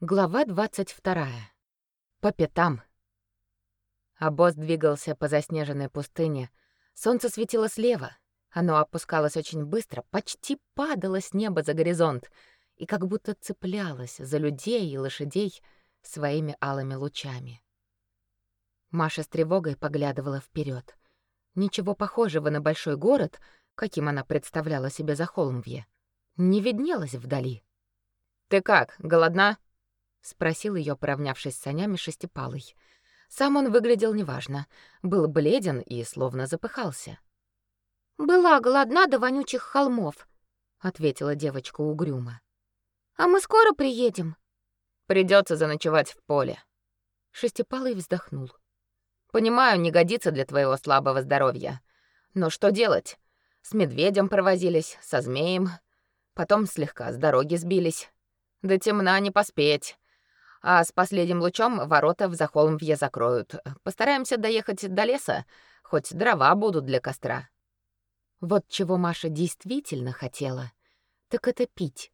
Глава 22. По пятам. Обоз двигался по заснеженной пустыне. Солнце светило слева. Оно опускалось очень быстро, почти падало с неба за горизонт и как будто цеплялось за людей и лошадей своими алыми лучами. Маша с тревогой поглядывала вперед. Ничего похожего на большой город, каким она представляла себе за Холмвье, не виднелось вдали. «Ты как, голодна?» — спросил ее, поравнявшись с санями шестипалый. Сам он выглядел неважно, был бледен и словно запыхался. «Была голодна до вонючих холмов», — ответила девочка угрюмо. «А мы скоро приедем?» Придется заночевать в поле». Шестипалый вздохнул. «Понимаю, не годится для твоего слабого здоровья. Но что делать? С медведем провозились, со змеем, потом слегка с дороги сбились. До темна не поспеть. А с последним лучом ворота в Захолмвье закроют. Постараемся доехать до леса, хоть дрова будут для костра. Вот чего Маша действительно хотела, так это пить.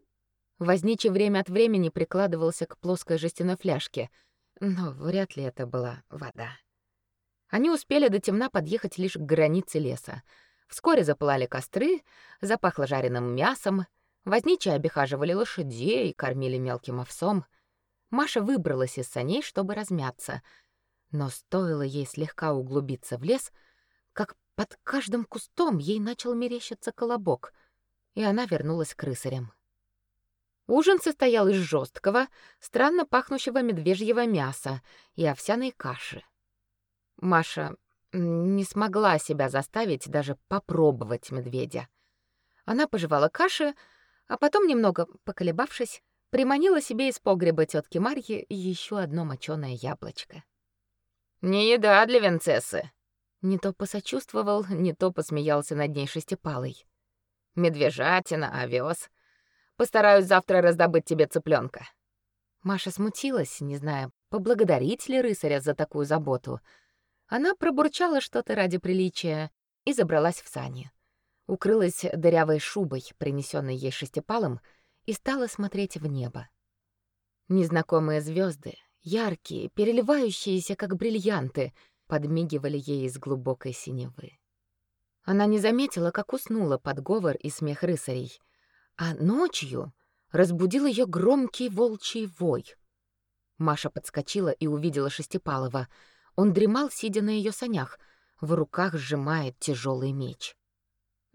Возничий время от времени прикладывался к плоской жестяной фляжке, но вряд ли это была вода. Они успели до темна подъехать лишь к границе леса. Вскоре запылали костры, запахло жареным мясом — Возничие обихаживали лошадей, кормили мелким овсом. Маша выбралась из саней, чтобы размяться. Но стоило ей слегка углубиться в лес, как под каждым кустом ей начал мерещиться колобок, и она вернулась к рысарям. Ужин состоял из жесткого, странно пахнущего медвежьего мяса и овсяной каши. Маша не смогла себя заставить даже попробовать медведя. Она пожевала каши, а потом, немного поколебавшись, приманила себе из погреба тетки Марьи еще одно моченое яблочко. «Не еда для венцессы!» Не то посочувствовал, не то посмеялся над ней шестипалый. «Медвежатина, овес. Постараюсь завтра раздобыть тебе цыпленка. Маша смутилась, не зная, поблагодарить ли рысаря за такую заботу. Она пробурчала что-то ради приличия и забралась в сани укрылась дырявой шубой, принесенной ей шестипалом, и стала смотреть в небо. Незнакомые звезды, яркие, переливающиеся как бриллианты, подмигивали ей из глубокой синевы. Она не заметила, как уснула под говор и смех рысарей, а ночью разбудил ее громкий волчий вой. Маша подскочила и увидела Шестипалова. Он дремал, сидя на ее санях, в руках сжимает тяжелый меч.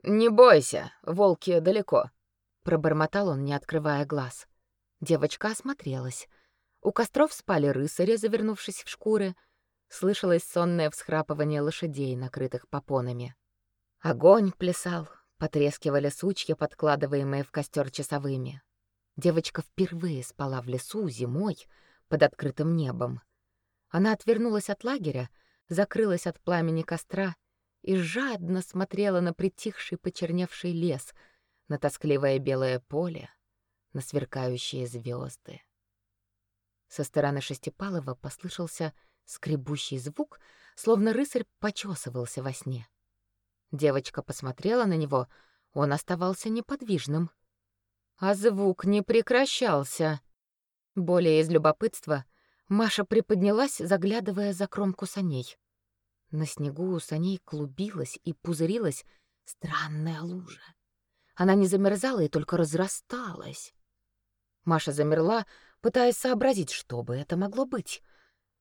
«Не бойся, волки далеко», — пробормотал он, не открывая глаз. Девочка осмотрелась. У костров спали рысари, завернувшись в шкуры. Слышалось сонное всхрапывание лошадей, накрытых попонами. Огонь плясал, потрескивали сучья, подкладываемые в костер часовыми. Девочка впервые спала в лесу зимой под открытым небом. Она отвернулась от лагеря, закрылась от пламени костра и жадно смотрела на притихший почерневший лес, на тоскливое белое поле, на сверкающие звезды. Со стороны Шестипалова послышался скребущий звук, словно рысарь почесывался во сне. Девочка посмотрела на него, он оставался неподвижным. А звук не прекращался. Более из любопытства Маша приподнялась, заглядывая за кромку саней. На снегу у саней клубилась и пузырилась странная лужа. Она не замерзала и только разрасталась. Маша замерла, пытаясь сообразить, что бы это могло быть.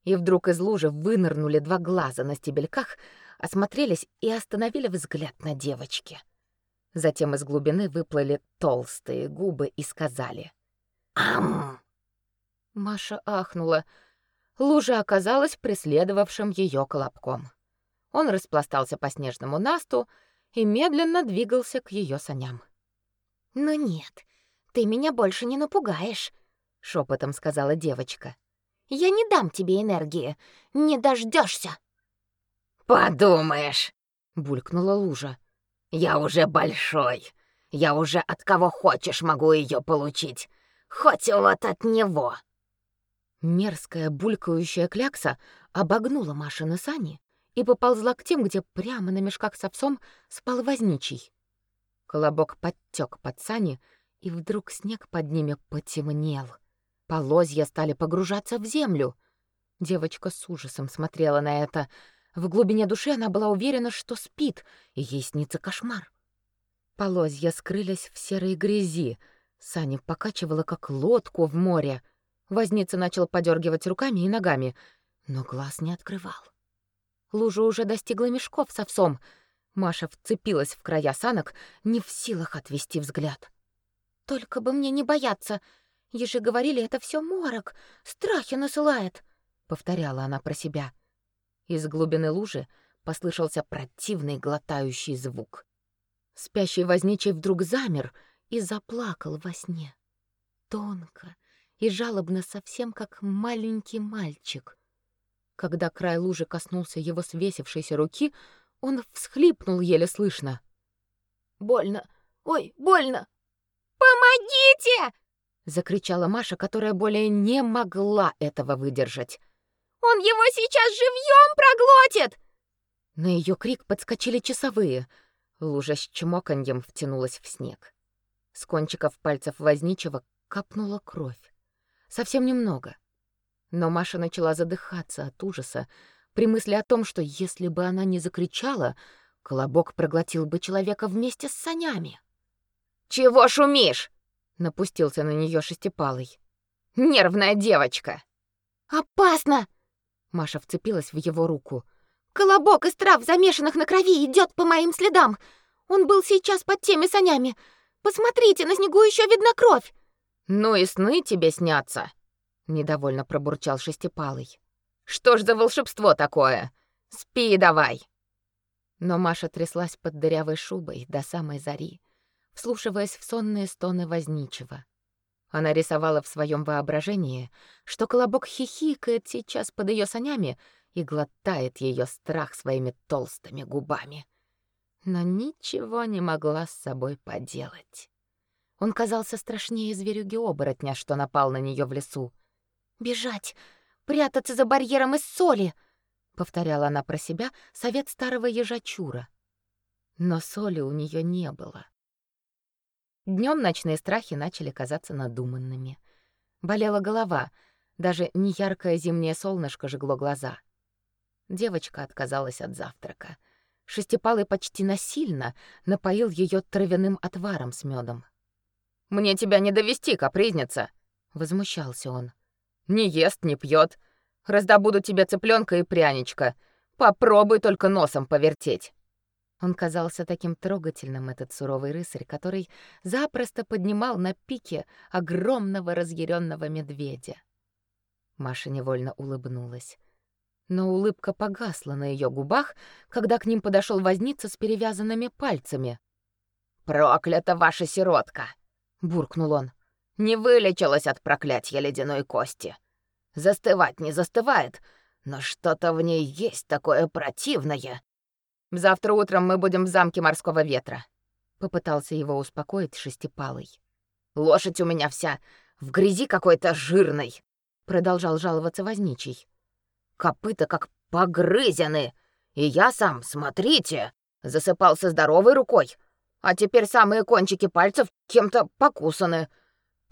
И вдруг из лужи вынырнули два глаза на стебельках, осмотрелись и остановили взгляд на девочке. Затем из глубины выплыли толстые губы и сказали «Ам!». Маша ахнула. Лужа оказалась преследовавшим ее колобком. Он распластался по снежному насту и медленно двигался к ее саням. «Ну нет, ты меня больше не напугаешь», — шепотом сказала девочка. «Я не дам тебе энергии, не дождешься. «Подумаешь», — булькнула лужа. «Я уже большой. Я уже от кого хочешь могу ее получить. Хоть вот от него». Мерзкая булькающая клякса обогнула Машины сани и поползла к тем, где прямо на мешках с овсом спал возничий. Колобок подтек под сани, и вдруг снег под ними потемнел. Полозья стали погружаться в землю. Девочка с ужасом смотрела на это. В глубине души она была уверена, что спит, и ей снится кошмар. Полозья скрылись в серой грязи. Сани покачивала, как лодку в море. Возница начал подергивать руками и ногами, но глаз не открывал. Лужа уже достигла мешков с овсом. Маша вцепилась в края санок, не в силах отвести взгляд. «Только бы мне не бояться. Ежи говорили, это все морок, страхи насылает», — повторяла она про себя. Из глубины лужи послышался противный глотающий звук. Спящий возничий вдруг замер и заплакал во сне. Тонко и жалобно, совсем как маленький мальчик. Когда край лужи коснулся его свесившейся руки, он всхлипнул еле слышно. «Больно! Ой, больно!» «Помогите!» — закричала Маша, которая более не могла этого выдержать. «Он его сейчас живьем проглотит!» На ее крик подскочили часовые. Лужа с чмоканьем втянулась в снег. С кончиков пальцев возничего капнула кровь. Совсем немного. Но Маша начала задыхаться от ужаса при мысли о том, что если бы она не закричала, колобок проглотил бы человека вместе с санями. «Чего шумишь?» — напустился на нее шестипалый. «Нервная девочка!» «Опасно!» — Маша вцепилась в его руку. «Колобок из трав, замешанных на крови, идет по моим следам. Он был сейчас под теми санями. Посмотрите, на снегу еще видна кровь!» «Ну и сны тебе снятся!» Недовольно пробурчал шестипалый. Что ж за волшебство такое? Спи давай. Но Маша тряслась под дырявой шубой до самой зари, вслушиваясь в сонные стоны возничего. Она рисовала в своем воображении, что колобок хихикает сейчас под ее санями и глотает ее страх своими толстыми губами. Но ничего не могла с собой поделать. Он казался страшнее зверюги-оборотня, что напал на нее в лесу. Бежать, прятаться за барьером из соли, повторяла она про себя совет старого ежачура. Но соли у нее не было. Днем ночные страхи начали казаться надуманными. Болела голова, даже неяркое зимнее солнышко жгло глаза. Девочка отказалась от завтрака. Шестипалый почти насильно напоил ее травяным отваром с медом. «Мне тебя не довести, капризница!» — возмущался он. Не ест, не пьет. Раздобуду тебе цыпленка и пряничка. Попробуй только носом повертеть. Он казался таким трогательным, этот суровый рыцарь, который запросто поднимал на пике огромного разъяренного медведя. Маша невольно улыбнулась. Но улыбка погасла на ее губах, когда к ним подошел возница с перевязанными пальцами. «Проклята ваша сиротка!» — буркнул он не вылечилась от проклятия ледяной кости. Застывать не застывает, но что-то в ней есть такое противное. Завтра утром мы будем в замке морского ветра. Попытался его успокоить шестипалый. Лошадь у меня вся в грязи какой-то жирной, продолжал жаловаться возничий. Копыта как погрызены, и я сам, смотрите, засыпался здоровой рукой, а теперь самые кончики пальцев кем-то покусаны.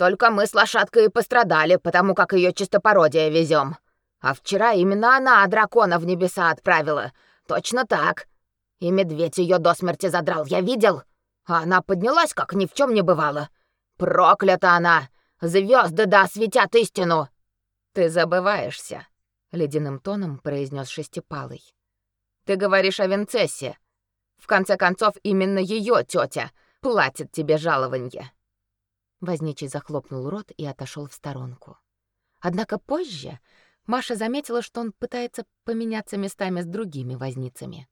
Только мы с лошадкой и пострадали, потому как ее чистопородие везем. А вчера именно она дракона в небеса отправила. Точно так. И медведь ее до смерти задрал, я видел. А она поднялась, как ни в чем не бывало. Проклята она! Звезды да осветят истину!» «Ты забываешься», — ледяным тоном произнес Шестипалый. «Ты говоришь о Винцессе. В конце концов, именно ее тетя платит тебе жалование. Возничий захлопнул рот и отошел в сторонку. Однако позже Маша заметила, что он пытается поменяться местами с другими возницами.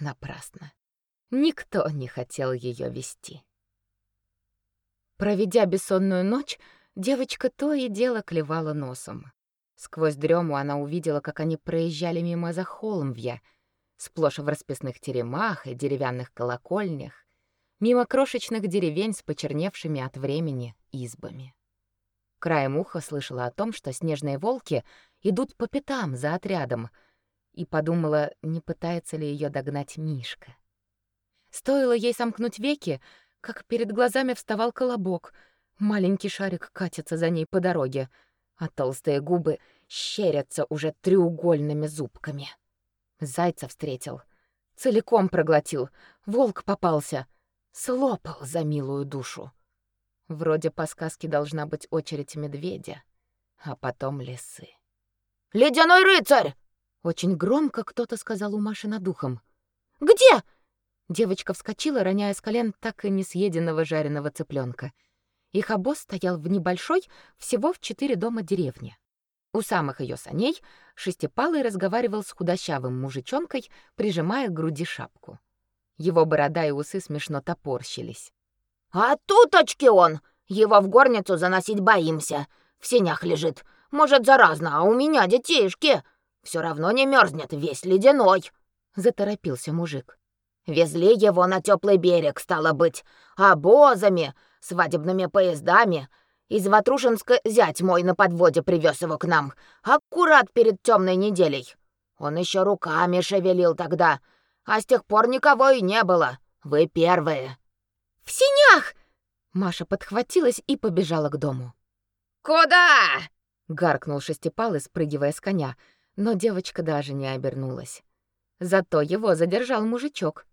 Напрасно. Никто не хотел ее вести. Проведя бессонную ночь, девочка то и дело клевала носом. Сквозь дрему она увидела, как они проезжали мимо Захолмвья, сплошь в расписных теремах и деревянных колокольнях, мимо крошечных деревень с почерневшими от времени избами. Краем уха слышала о том, что снежные волки идут по пятам за отрядом, и подумала, не пытается ли ее догнать Мишка. Стоило ей сомкнуть веки, как перед глазами вставал колобок, Маленький шарик катится за ней по дороге, а толстые губы щерятся уже треугольными зубками. Зайца встретил, целиком проглотил, волк попался, слопал за милую душу. Вроде по сказке должна быть очередь медведя, а потом лисы. «Ледяной рыцарь!» Очень громко кто-то сказал у Маши над духом. «Где?» Девочка вскочила, роняя с колен так и не съеденного жареного цыпленка. Их обоз стоял в небольшой, всего в четыре дома деревне. У самых ее саней Шестипалый разговаривал с худощавым мужичонкой, прижимая к груди шапку. Его борода и усы смешно топорщились. «А туточки он! Его в горницу заносить боимся. В сенях лежит. Может, заразно, а у меня детишки. Все равно не мерзнет, весь ледяной!» Заторопился мужик. Везли его на теплый берег, стало быть, обозами, свадебными поездами. Из Ватрушинска зять мой на подводе привез его к нам, аккурат перед темной неделей. Он еще руками шевелил тогда, а с тех пор никого и не было. Вы первые. В синях! Маша подхватилась и побежала к дому. Куда? гаркнул шестипалый, спрыгивая с коня, но девочка даже не обернулась. Зато его задержал мужичок.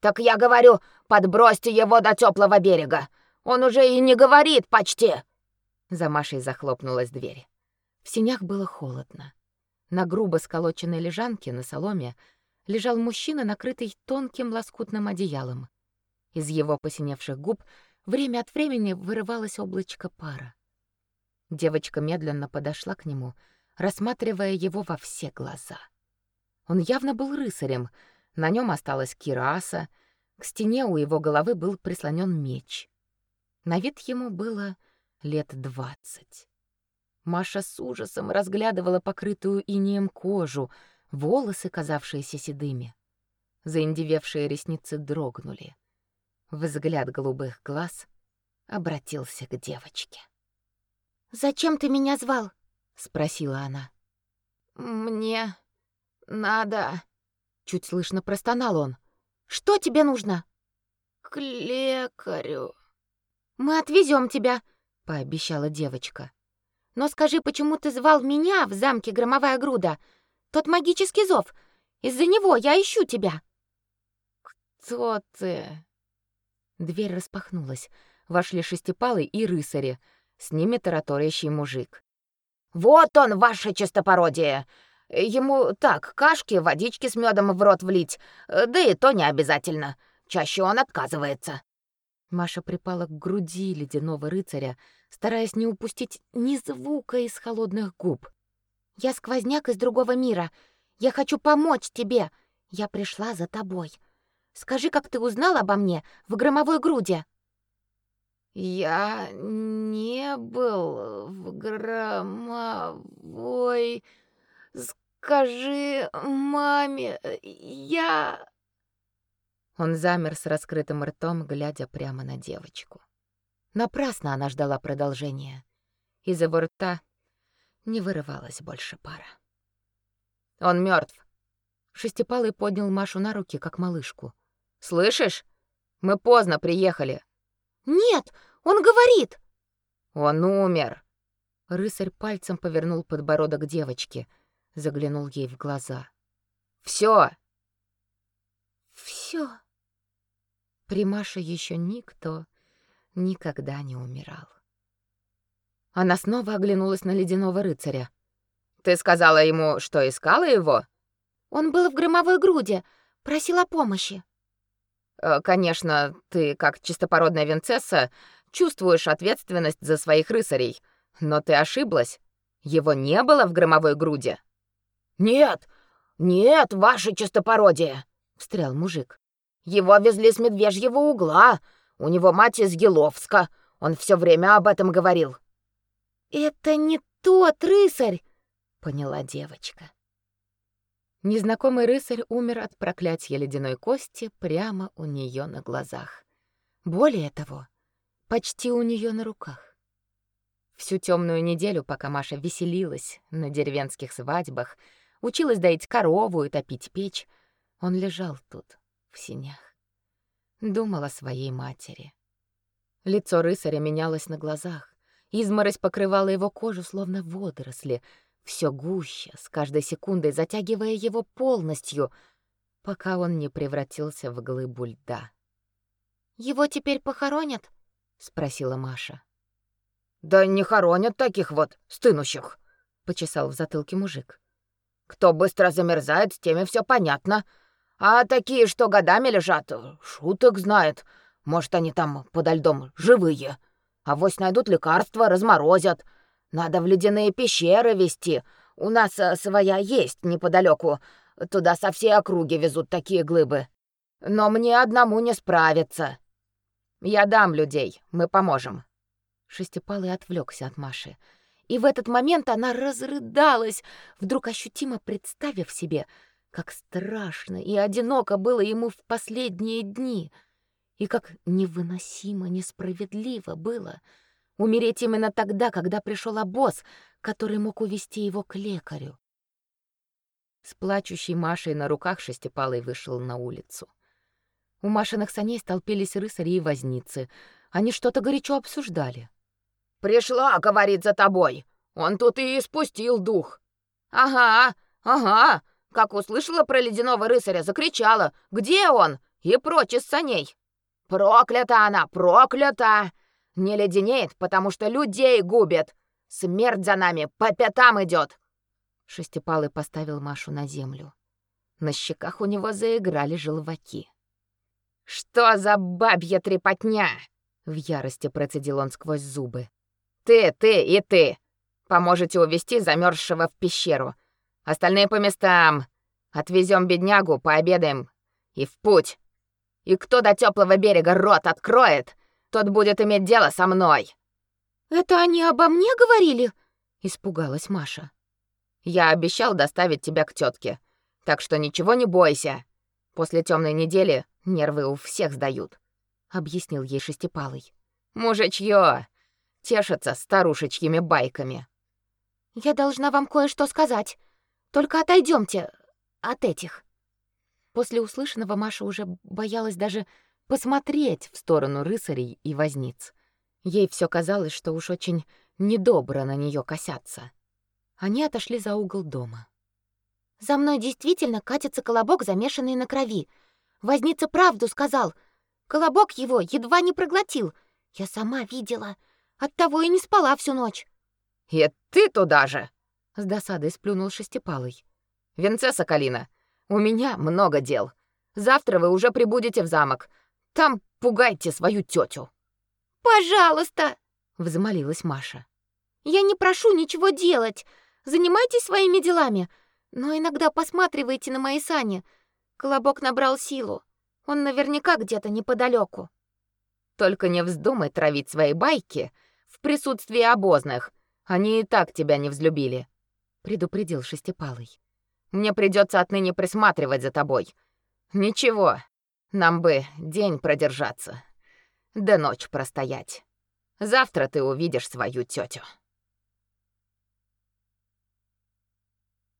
Так я говорю, подбросьте его до теплого берега. Он уже и не говорит почти. За Машей захлопнулась дверь. В синях было холодно. На грубо сколоченной лежанке на соломе лежал мужчина, накрытый тонким лоскутным одеялом. Из его посиневших губ время от времени вырывалось облачко пара. Девочка медленно подошла к нему, рассматривая его во все глаза. Он явно был рыцарем, на нем осталась кираса, к стене у его головы был прислонен меч. На вид ему было лет двадцать. Маша с ужасом разглядывала покрытую инеем кожу, волосы, казавшиеся седыми. Заиндевевшие ресницы дрогнули. Взгляд голубых глаз обратился к девочке. «Зачем ты меня звал?» — спросила она. «Мне надо...» Чуть слышно простонал он. «Что тебе нужно?» «К лекарю». «Мы отвезем тебя», — пообещала девочка. «Но скажи, почему ты звал меня в замке Громовая Груда? Тот магический зов. Из-за него я ищу тебя». «Кто ты?» Дверь распахнулась. Вошли шестипалый и рысари. С ними тараторящий мужик. «Вот он, ваше чистопородие! Ему так, кашки, водички с медом в рот влить, да и то не обязательно. Чаще он отказывается. Маша припала к груди ледяного рыцаря, стараясь не упустить ни звука из холодных губ. Я сквозняк из другого мира. Я хочу помочь тебе. Я пришла за тобой. Скажи, как ты узнал обо мне в громовой груди? Я не был в громовой Скажи маме, я...» Он замер с раскрытым ртом, глядя прямо на девочку. Напрасно она ждала продолжения. Из его рта не вырывалась больше пара. «Он мертв. Шестипалый поднял Машу на руки, как малышку. «Слышишь? Мы поздно приехали». «Нет, он говорит!» «Он умер!» Рысарь пальцем повернул подбородок девочки — заглянул ей в глаза. Все. Все. При Маше еще никто никогда не умирал. Она снова оглянулась на ледяного рыцаря. Ты сказала ему, что искала его? Он был в громовой груди, просил о помощи. Э, конечно, ты, как чистопородная винцесса, чувствуешь ответственность за своих рыцарей, но ты ошиблась. Его не было в громовой груди. «Нет, нет, ваше чистопородие!» — встрял мужик. «Его везли с медвежьего угла. У него мать из Еловска. Он все время об этом говорил». «Это не тот рыцарь!» — поняла девочка. Незнакомый рыцарь умер от проклятия ледяной кости прямо у нее на глазах. Более того, почти у нее на руках. Всю темную неделю, пока Маша веселилась на деревенских свадьбах, училась доить корову и топить печь. Он лежал тут, в синях. Думал о своей матери. Лицо рысаря менялось на глазах. Изморозь покрывала его кожу, словно водоросли, все гуще, с каждой секундой затягивая его полностью, пока он не превратился в глыбу льда. «Его теперь похоронят?» — спросила Маша. «Да не хоронят таких вот стынущих», — почесал в затылке мужик. «Кто быстро замерзает, с теми все понятно. А такие, что годами лежат, шуток знает. Может, они там подо льдом живые. А вось найдут лекарства, разморозят. Надо в ледяные пещеры везти. У нас э, своя есть неподалеку. Туда со всей округи везут такие глыбы. Но мне одному не справиться. Я дам людей, мы поможем. Шестипалый отвлекся от Маши. И в этот момент она разрыдалась, вдруг ощутимо представив себе, как страшно и одиноко было ему в последние дни, и как невыносимо несправедливо было умереть именно тогда, когда пришел обоз, который мог увести его к лекарю. С плачущей Машей на руках Шестипалый вышел на улицу. У Машиных саней столпились рысари и возницы. Они что-то горячо обсуждали. «Пришла, — говорит, — за тобой. Он тут и испустил дух». «Ага, ага. Как услышала про ледяного рысаря, закричала. Где он?» И прочь из саней. «Проклята она, проклята! Не леденеет, потому что людей губит. Смерть за нами по пятам идет. Шестипалый поставил Машу на землю. На щеках у него заиграли желваки. «Что за бабья трепотня?» В ярости процедил он сквозь зубы. «Ты, ты и ты! Поможете увести замерзшего в пещеру. Остальные по местам. Отвезем беднягу, пообедаем. И в путь. И кто до теплого берега рот откроет, тот будет иметь дело со мной». «Это они обо мне говорили?» — испугалась Маша. «Я обещал доставить тебя к тетке, так что ничего не бойся. После темной недели Нервы у всех сдают, объяснил ей Шестипалый. Мужичьё тешатся старушечьими байками. Я должна вам кое-что сказать. Только отойдемте от этих. После услышанного Маша уже боялась даже посмотреть в сторону рыцарей и возниц. Ей все казалось, что уж очень недобро на нее косятся. Они отошли за угол дома. За мной действительно катится колобок, замешанный на крови. Возница правду сказал. Колобок его едва не проглотил. Я сама видела. Оттого и не спала всю ночь. И ты туда же, с досадой сплюнул шестипалый. Венце Соколина, у меня много дел. Завтра вы уже прибудете в замок. Там пугайте свою тетю. Пожалуйста, взмолилась Маша. Я не прошу ничего делать. Занимайтесь своими делами, но иногда посматривайте на мои сани. Колобок набрал силу. Он наверняка где-то неподалеку. Только не вздумай травить свои байки в присутствии обозных. Они и так тебя не взлюбили, предупредил Шестипалый. Мне придется отныне присматривать за тобой. Ничего, нам бы день продержаться, да ночь простоять. Завтра ты увидишь свою тетю.